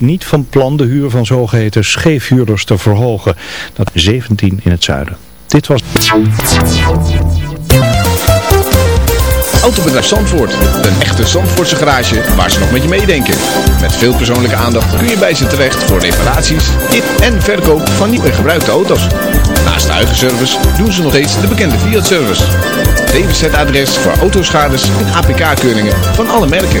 niet van plan de huur van zogeheten scheefhuurders te verhogen. Dat 17 in het zuiden. Dit was... Autobedrijf Zandvoort. Een echte Zandvoortse garage waar ze nog met je meedenken. Met veel persoonlijke aandacht kun je bij ze terecht voor reparaties in en verkoop van nieuw en gebruikte auto's. Naast de huidige service doen ze nog steeds de bekende Fiat-service. DWZ-adres voor autoschades en APK-keuringen van alle merken.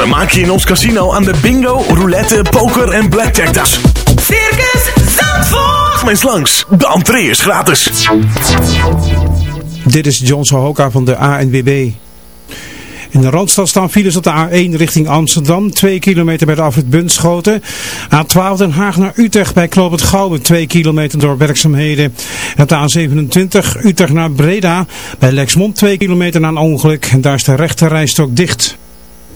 Vermaak je in ons casino aan de bingo, roulette, poker en blackjack tas. Circus Zandvoort. Kom eens langs, de entree is gratis. Dit is John Sohoka van de ANWB. In de Randstad staan files op de A1 richting Amsterdam. 2 kilometer bij de afrit Bunschoten. A12 Den Haag naar Utrecht bij Knoop het Gouwen. 2 kilometer door werkzaamheden. En op de A27 Utrecht naar Breda. Bij Lexmond 2 kilometer na een ongeluk. En daar is de rechte rijstok dicht.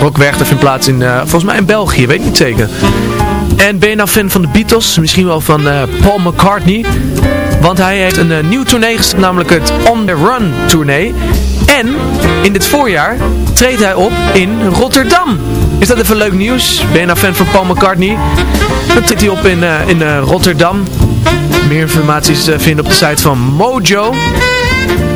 Rock Weg vindt plaats in, uh, volgens mij in België, weet ik niet zeker. En ben je nou fan van de Beatles? Misschien wel van uh, Paul McCartney. Want hij heeft een uh, nieuw tournee gestart, namelijk het On The Run tournee. En in dit voorjaar treedt hij op in Rotterdam. Is dat even leuk nieuws? Ben je nou fan van Paul McCartney? Dan treedt hij op in, in Rotterdam. Meer informatie is vinden op de site van Mojo.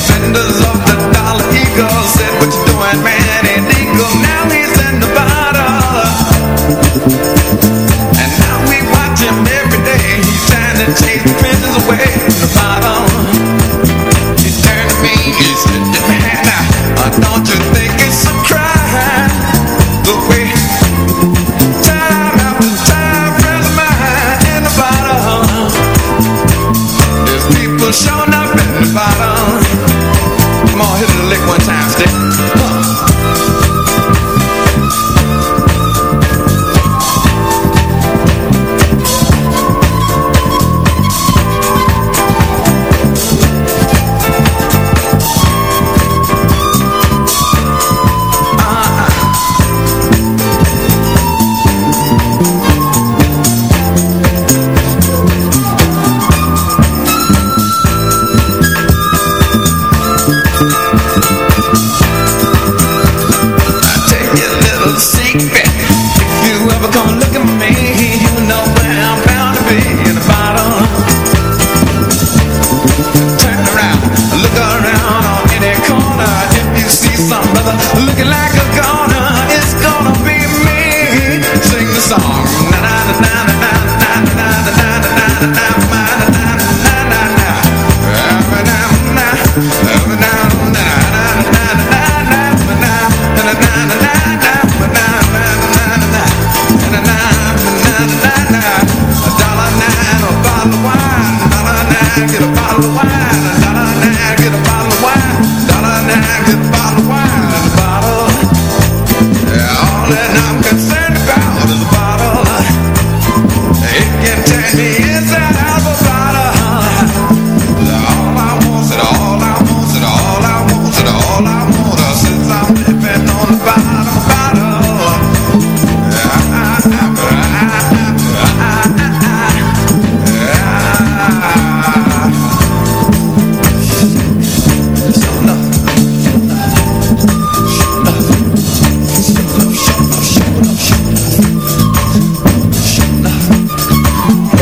defenders of the let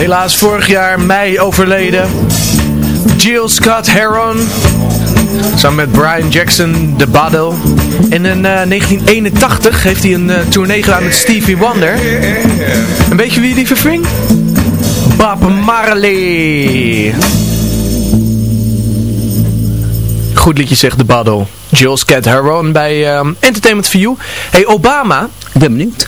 helaas vorig jaar mei overleden. Jill Scott Heron. Samen met Brian Jackson, de Baddel. En in 1981 eh, heeft hij een eh, tournee gedaan met Stevie Wonder. En weet je wie die verving? Bob Marley. Goed liedje zegt de Baddel. Jill Scott Heron bij eh, Entertainment for You. Hey Obama. Ik ben benieuwd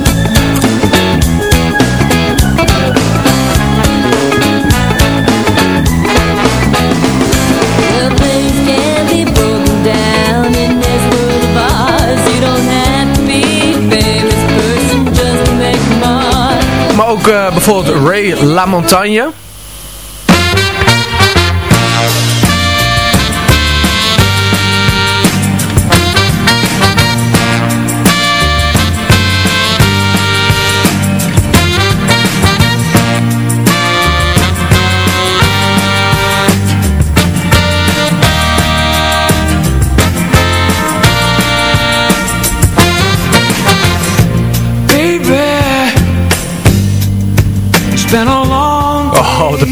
Ook eh, bijvoorbeeld Ray LaMontagne.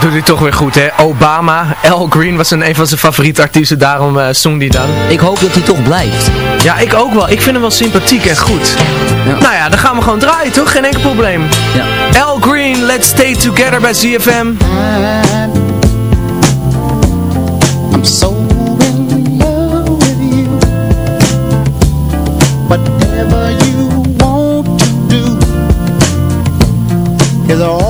Dat doet hij toch weer goed, hè? Obama, Al Green was een, een van zijn favoriete artiesten. Daarom eh, zong hij dan. Ik hoop dat hij toch blijft. Ja, ik ook wel. Ik vind hem wel sympathiek en goed. Ja. Nou ja, dan gaan we gewoon draaien, toch? Geen enkel probleem. Ja. Al Green, Let's Stay Together bij ZFM. I'm so in love with you. Whatever you want to do is alright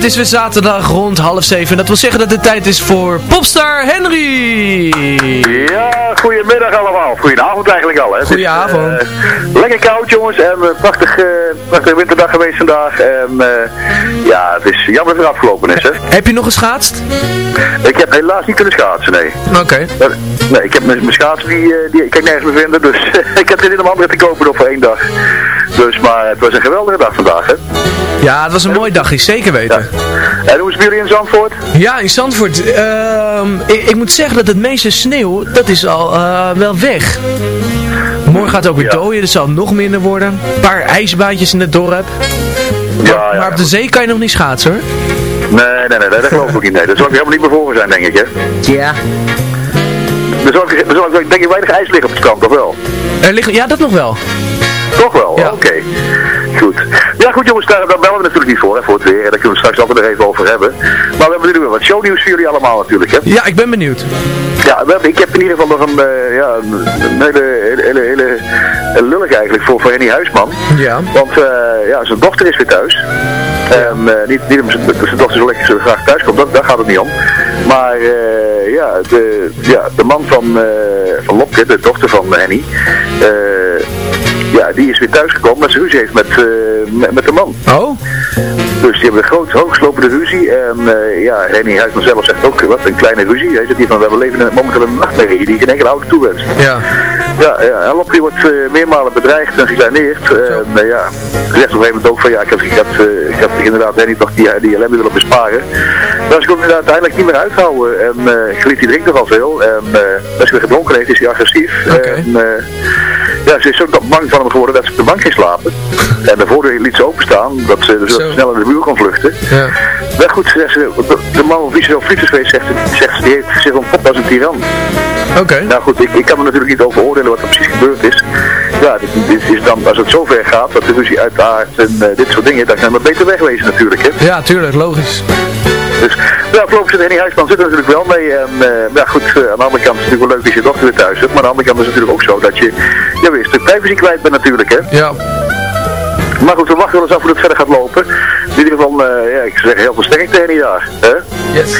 Het is weer zaterdag rond half zeven. Dat wil zeggen dat het tijd is voor Popstar Henry. Ja, goedemiddag allemaal. Goedenavond eigenlijk al. Hè. Goedenavond. Is, eh, lekker koud jongens en een prachtig, eh, prachtige winterdag geweest vandaag. En eh, ja, het is jammer dat het afgelopen is hè. Heb je nog geschaatst? Ik heb helaas niet kunnen schaatsen, nee. Oké. Eh, Nee, ik heb mijn schaatsen, die, eh, kan ik nergens meer vinden, dus ik heb er in om andere te kopen nog voor één dag. Dus, maar het was een geweldige dag vandaag, hè. Ja, het was een mooi dagje, zeker weten. En hoe is het bij jullie in Zandvoort? Ja, in Zandvoort. ehm, ik, ik moet zeggen dat het meeste sneeuw, dat is al eh, wel weg. Morgen gaat het ook weer dooien, dus zal het nog minder worden. Een paar ijsbaantjes in het dorp. Ja, Maar, maar op de zee kan je nog niet schaatsen hoor. Nee, nee, nee, dat geloof ik niet. Nee, dat zal ik helemaal niet bevoren zijn, denk ik, hè. Ja. Er zal, er zal denk ik weinig ijs liggen op het strand, of wel? Er liggen, ja, dat nog wel. Toch wel? Oké. Goed. Ja goed jongens, daar, daar bellen we natuurlijk niet voor, hè, voor het weer. Daar kunnen we straks altijd nog even over hebben. Maar we hebben nu weer wat shownieuws voor jullie allemaal natuurlijk, hè. Ja, ik ben benieuwd. Ja, ik heb in ieder geval nog een, eh, ja, een, hele, hele, hele, hele lullig eigenlijk voor, voor Henny Huisman. Ja. Want eh, ja, zijn dochter is weer thuis. En eh, niet, niet omdat zijn dochter zo lekker zo graag thuis komt, dat, daar gaat het niet om. Maar eh, ja, de, ja, de man van, van Lopke, de dochter van Henny, ja, die is weer thuisgekomen met zijn ruzie heeft met, eh, met, met de man. Oh? Dus die hebben een groot, hoogslopende ruzie. En eh, ja, Henny Huisman zelf zegt ook, wat een kleine ruzie. Hij zegt hier van, we leven in- momenteel een nachtmerrie die geen enkele oude toewenst. Ja. Ja, ja en Lopke wordt eh, meermalen bedreigd en gekleineerd. En ja, zegt op een gegeven moment ook van, ja, ik had, ik had, ik had inderdaad Henny toch die, die ellende willen besparen. Maar ze kon hem uiteindelijk niet meer uithouden. En uh, Griet die drinkt nogal veel. En als hij weer gedronken heeft, is hij agressief. En, eh, ja, ze is zo bang van hem geworden dat ze op de bank ging slapen. En de voordeur liet ze openstaan, dat ze dus Zo. snel in de muur kon vluchten. Ja. Maar goed, zegt ze, de, man op wie ze zo vliegt is geweest, zegt, ze- zegt ze, die heeft zich ontpopt als een tiran. Oké. Nou goed, ik, ik kan er natuurlijk niet over oordelen wat er precies gebeurd is. Ja, dit, dit is dan, als het zover gaat, dat de ruzie uitaardt en eh, dit soort dingen, dan het maar beter wegwezen natuurlijk, hè. Ja, tuurlijk, logisch. Dus, ja, voorlopig zit Henny Huisman zit er natuurlijk wel mee. En, eh, maar ja, goed, eh, aan de andere kant is het natuurlijk wel leuk dat je dochter weer thuis hebt. Maar aan de andere kant is het natuurlijk ook zo dat je ja, weer een stuk privacy kwijt bent natuurlijk, hè. Ja. Maar goed, we wachten wel eens af hoe het verder gaat lopen. In ieder geval, eh, ja, ik zeg heel veel sterkte Henny daar. Hè? Yes.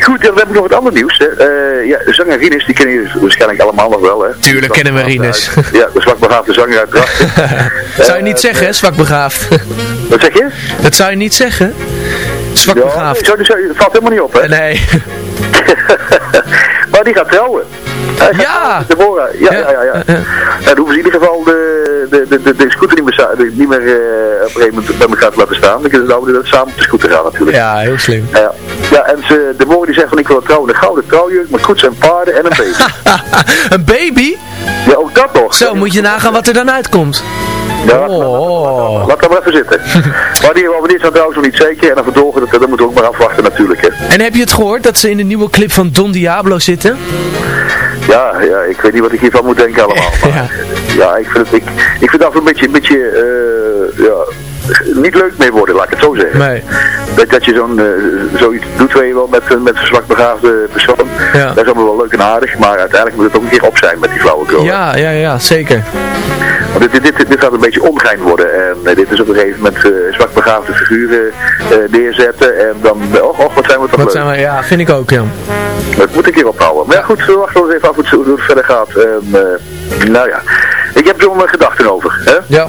Goed, ja, we hebben nog wat ander nieuws. Hè. Eh, ja, zanger Rinus, die kennen jullie waarschijnlijk allemaal nog wel. Hè. Tuurlijk kennen we Rinus. Ja, de zwakbegaafde zanger uit Drachten. zou je niet zeggen, hè, zwak begaafd. Wat zeg je? Dat zou je niet zeggen. Zwak Ja, begaafd. nee, zo, valt helemaal niet op, hè? Nee. die gaat trouwen. Hij gaat Ja. Deborah. Ja, ja, ja. ja. En dan hoeven ze in ieder geval de, de, de, de, de scooter niet meer, niet meer eh, op een gegeven moment bij elkaar te laten staan. Dan kunnen ze dat samen op de scooter gaan natuurlijk. Ja, heel slim. Ja, ja en ze, Deborah die zegt van ik wil trouwen een gouden trouwjurk met koets en paarden en een baby. Een baby? ja, ook dat nog. Zo, moet je nagaan wat er dan uitkomt. Ja, Oh. Laat dat maar even zitten. maar die niet van trouwens nog niet zeker. En dan verdorgen, dat, dat moeten we ook maar afwachten natuurlijk. Hè. En heb je het gehoord dat ze in de nieuwe clip van Don Diablo zitten? Ja, ja, ik weet niet wat ik hiervan moet denken allemaal. Maar, Ja. ja. ik vind het, ik, ik vind dat een beetje, een beetje eh, ja, niet leuk mee worden, laat ik het zo zeggen. Nee. Dat, dat je zo'n, eh, zoiets doet, weet je wel, met, een- met een zwakbegaafde persoon. Ja. Dat is allemaal wel leuk en aardig, maar uiteindelijk moet het ook een keer op zijn met die flauwekul. Ja, ja, ja, zeker. Want dit, dit, dit, dit gaat een beetje ongein worden. En eh, dit is op een gegeven moment eh, zwakbegaafde figuren eh, neerzetten. En dan, eh, och, och, wat zijn we toch Wat leuk. zijn we, ja, vind ik ook, ja. Dat moet een keer ophouden. Maar ja, goed, we wachten wel eens even af hoe het, verder gaat. En, eh, nou ja, ik heb er wel mijn gedachten over. Hè? Ja.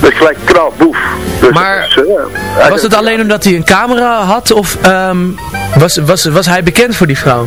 Dus gelijk knal, boef. Dus Maar dat was, eh, Was het alleen omdat hij een camera had of ehm, was, was, was hij bekend voor die vrouw?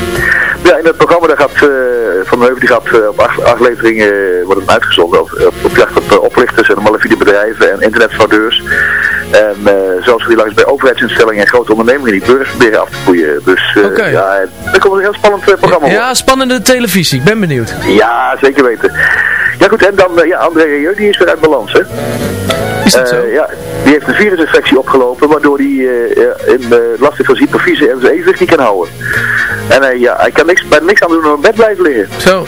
Ja, in het programma daar gaat, eh, Van de Heuvel die gaat eh, op acht afleveringen eh, wordt het uitgezonden. Op, op, op jacht op oplichters en malafide bedrijven en internetfraudeurs. En zoals we die langs bij overheidsinstellingen en grote ondernemingen die burgers proberen af te poeien. Dus Oké. ja, er komt een heel spannend programma op. Ja, spannende televisie. Ik ben benieuwd. Ja, zeker weten. Ja goed, en dan, ja, André Rieu, die is weer uit balans, hè? Is dat zo? Eh, ja, die heeft een virusinfectie opgelopen, waardoor hij eh, eh, last heeft van hypofyse en zijn evenwicht niet kan houden. En hij, ja, hij kan niks, bij niks aan doen dan op bed blijven liggen. Zo.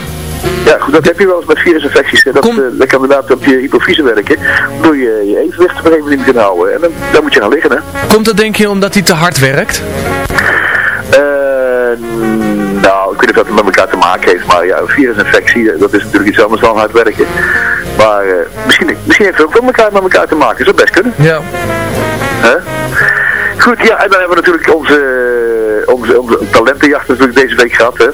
Ja, goed, dat heb je wel eens met virusinfecties. hè. Dat, Kom. eh, dat kan inderdaad op je hypofyse werken, waardoor je je evenwicht op een gegeven moment niet kan houden. En dan, dan moet je gaan liggen, hè. Komt dat denk je omdat hij te hard werkt? Eh, nou, ik weet niet of dat met elkaar te maken heeft, maar ja, een virusinfectie, eh, dat is natuurlijk iets anders dan hard werken. Maar eh, misschien, misschien heeft het ook wel elkaar met elkaar te maken, dat zou best kunnen. Ja. Hè? Goed, ja, en dan hebben we natuurlijk onze, onze, onze talentenjacht natuurlijk deze week gehad, hè.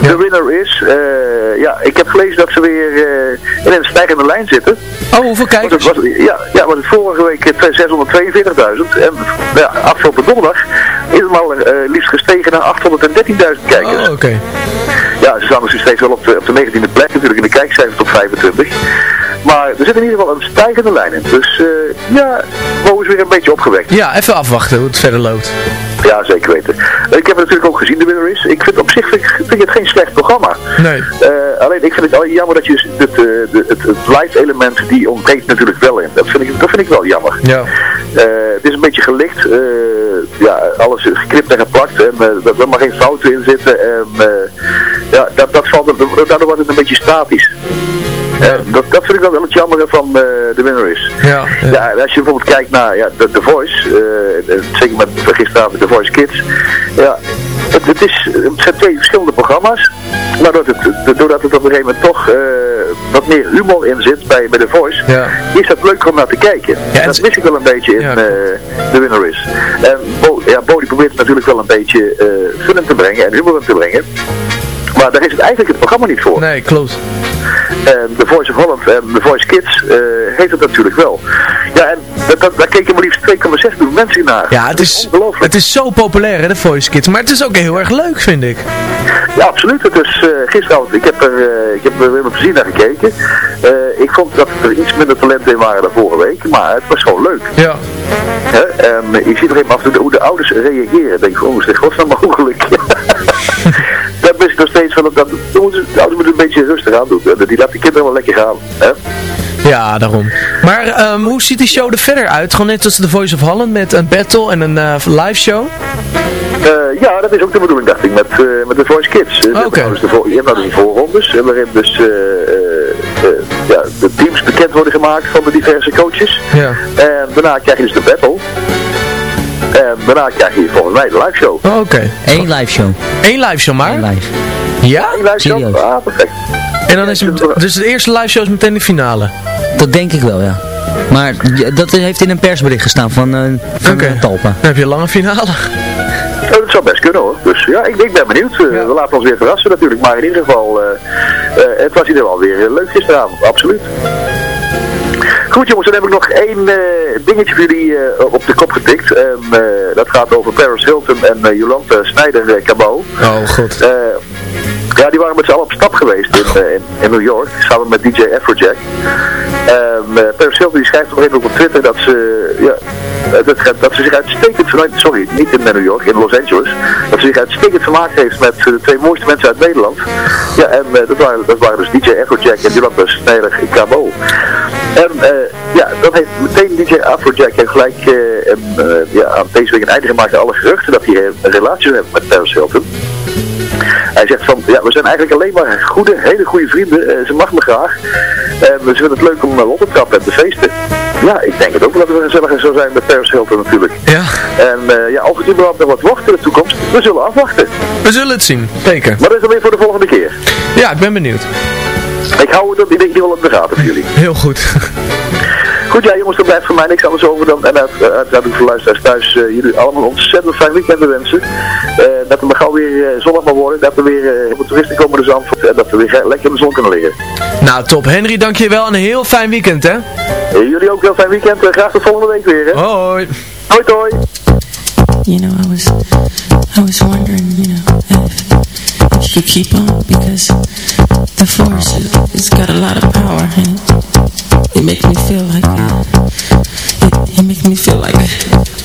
De winner is, eh, ja, ik heb gelezen dat ze weer eh, in een stijgende lijn zitten. Oh, hoeveel kijkers? was, ja, ja, want het vorige week eh, 642.000 en ja, afgelopen donderdag is het eh, liefst gestegen naar 813.000 kijkers. Oh, oké. Ja, ze staan dus steeds wel op de, op de 19e plek natuurlijk in de kijkcijfers tot 25. Maar er zit in ieder geval een stijgende lijn in. Dus eh, ja, Mo is weer een beetje opgewekt. Ja, even afwachten hoe het verder loopt. Ja, zeker weten. Ik heb het natuurlijk ook gezien, de winner is. Ik vind op zich vind, ik- vind ik het geen slecht programma. Nee. Eh, alleen ik vind het jammer dat je het, eh, de, het, het live element, die ontbreekt natuurlijk wel in. Dat vind ik, dat vind ik wel jammer. Ja. Het is een beetje gelicht. ja, alles geknipt en geplakt. En er mag geen fouten in zitten. En ja, dat, dat valt, daardoor wordt het een beetje statisch. En dat, dat vind ik wel wel het jammere van eh, de winner is. Ja. Ja, als je bijvoorbeeld kijkt naar ja, The, The Voice, eh, eh, zeker met gisteravond The Voice Kids, ja, het, het, is, het zijn twee verschillende programma's, maar doordat het, doordat het op een gegeven moment toch eh, wat meer humor in zit bij, bij The Voice, Ja. is dat leuk om naar te kijken. Ja, en dat mis ik wel een beetje in Ja, eh The Winner is. En Bo, ja, Bo die probeert natuurlijk wel een beetje eh in te brengen en humor in te brengen. Maar daar is het eigenlijk het programma niet voor. Nee, klopt. En The Voice of Holland en The Voice Kids eh, heeft het natuurlijk wel. Ja, en dat, dat, daar keken maar liefst 2,6 miljoen mensen naar. Ja, het is, het is zo populair hè, de Voice Kids. Maar het is ook heel erg leuk, vind ik. Ja, absoluut. Het is gisteravond, ik heb er, eh, ik heb er weer met plezier naar gekeken. Ik vond dat er iets minder talenten in waren dan vorige week, maar het was gewoon leuk. Ja. Hè? En je ziet er even af hoe de ouders reageren. Denk van, hoe is dit godsnaam mogelijk? dat is nog steeds van, dat, dat, de ouders moeten een beetje rustig aan doen. Die laten de kinderen wel lekker gaan. Hè? Ja, daarom. Maar ehm, hoe ziet die show er verder uit? Gewoon net als The Voice of Holland met een battle en een eh, live show? Eh, ja, dat is ook de bedoeling, dacht ik, met, eh, met de Voice Kids. Oké. nou dus de voor- je hebt nou dus de voorrondes, waarin dus ja, de teams bekend worden gemaakt van de diverse coaches. Ja. En daarna krijg je dus de battle. Daarna krijg je volgens mij de live show. Oh, Oké. Eén live show. Eén live show maar? Eén live. Ja? Eén live show? Serieus? Ah, perfect. En dan is het, dus de eerste live show is meteen de finale? Dat denk ik wel, ja. Maar ja, dat heeft in een persbericht gestaan van, eh van eh, Talpa. Dan heb je een lange finale. Oh, dat zou best kunnen hoor. Dus ja, ik, ik ben benieuwd. Eh, We laten ons weer verrassen natuurlijk. Maar in ieder geval, eh, eh, het was hier wel weer eh, leuk gisteravond. Absoluut. Goed jongens, dan heb ik nog één eh, dingetje voor jullie eh, op de kop getikt. Eh, dat gaat over Paris Hilton en Jolante Snijder Cabot. Oh, god. Eh, ja, die waren met z'n allen op stap geweest in, eh, in, in New York, samen met DJ Afrojack. En eh Paris Hilton die schrijft nog even op Twitter dat ze, ja, eh, dat, dat ze zich uitstekend vermaakt, sorry, niet in New York, in Los Angeles, dat ze zich uitstekend vermaakt heeft met eh, de twee mooiste mensen uit Nederland. Ja, en eh, dat, waren, dat waren dus DJ Afrojack en Jolanda Snijder Cabo. En eh, ja, dat heeft meteen DJ Afrojack gelijk eh, en, eh, ja, aan deze week een einde gemaakt aan alle geruchten dat hij eh, een relatie heeft met Paris Hilton. Hij zegt van, ja, we zijn eigenlijk alleen maar goede, hele goede vrienden. Eh, ze mag me graag. En we vinden het leuk om uh, op te trappen en te feesten. Ja, ik denk het ook wel dat we gezelliger zou zijn met Paris Hilton natuurlijk. Ja. En eh, ja, of het überhaupt nog wat wordt in de toekomst, we zullen afwachten. We zullen het zien. Zeker. Maar dat is dan weer voor de volgende keer. Ja, ik ben benieuwd. Ik hou het in ieder geval in de gaten voor jullie. Heel goed. Goed, ja jongens, er blijft voor mij niks anders over dan, en uit- uiteraard ook voor luisteraars thuis, eh, jullie allemaal een ontzettend fijn weekend wensen. Eh, dat het maar gauw weer eh, zonnig mag worden, dat er weer eh, heel toeristen komen naar Zandvoort en dat we weer lekker in de zon kunnen liggen. Nou, top. Henry, dankjewel. En een heel fijn weekend, hè? Eh, jullie ook wel fijn weekend, Eh, graag tot volgende week weer. Hè? Hoi. Hoi, hoi. You know, I was, I was wondering, you know, if you could keep on because the force has got a lot of power it makes me feel like it, it makes me feel like Just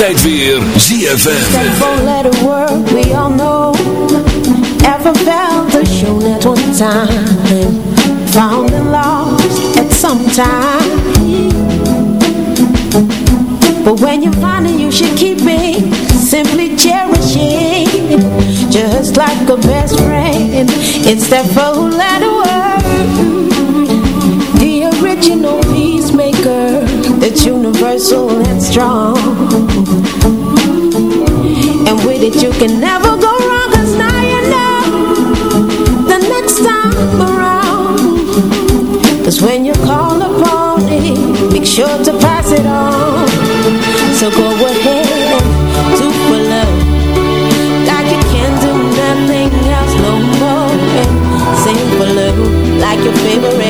Altijd weer ZFM. We all. Ever felt the show at one time. Found and lost at some time. But when you find it, you should keep it. Simply cherish it. Just like a best friend. It's that four letter word. The original peacemaker. That's universal and strong. And with it you can never go wrong Cause now you know The next time around. Cause when you call upon it Make sure to pass it on. So go ahead and for love Like you can do nothing else no more. Sing for love Like your favorite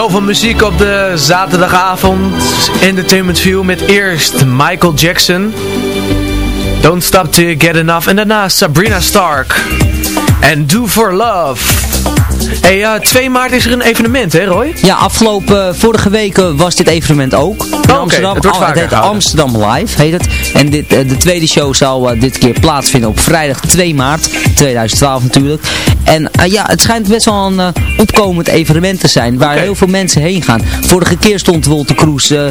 Zoveel muziek op de zaterdagavond. Entertainment View met eerst Michael Jackson. Don't Stop To Get Enough. En daarna Sabrina Stark. En Do For Love. Hey, eh 2 maart is er een evenement hè Roy? Ja, afgelopen eh, vorige weken was dit evenement ook. In Oh, oké. Het heet gehouden. Amsterdam Live, heet het. En dit, eh, de tweede show zal eh, dit keer plaatsvinden op vrijdag 2 maart 2012 natuurlijk. En eh, ja, het schijnt best wel een eh, opkomend evenement te zijn, waar heel veel mensen heen gaan. Vorige keer stond Wolter Kroes, eh,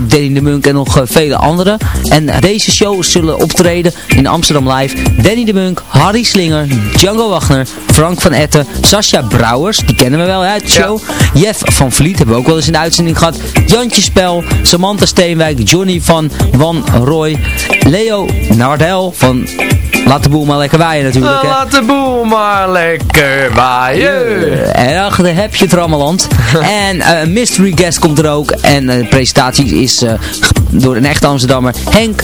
Danny de Munk en nog eh, vele anderen. En deze shows zullen optreden in Amsterdam Live. Danny de Munk, Harry Slinger, Django Wagner, Frank van Etten, Sascha Brouwers, die kennen we wel uit de show. Jeff van Vliet hebben we ook wel eens in de uitzending gehad. Jantje Spel, Samantha Steenwijk, Johnny van Van Roy, Leo Nardel van Laat de boel maar lekker waaien natuurlijk. Hè. Laat de boel maar lekker waaien. En achter heb je het Rammeland. en eh, Mystery Guest komt er ook. En eh, de presentatie is eh, door een echte Amsterdammer. Henk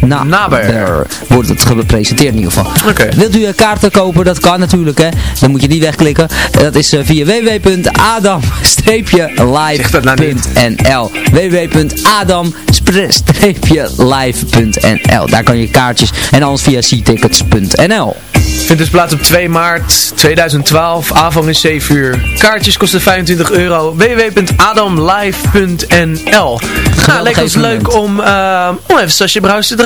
Na Naber. Wordt het gepresenteerd in ieder geval. Wilt u eh, kaarten kopen? Dat kan natuurlijk hè. Dan moet je die wegklikken. Dat is eh, via www.adam-live.nl www.adam-live.nl Daar kan je kaartjes en anders via ctickets.nl Vindt dus plaats op 2 maart 2012. Aanvang is 7 uur. Kaartjes kosten 25 euro. www.adamlive.nl Nou, leek ons leuk om, om even Sascha Bruis te draaien.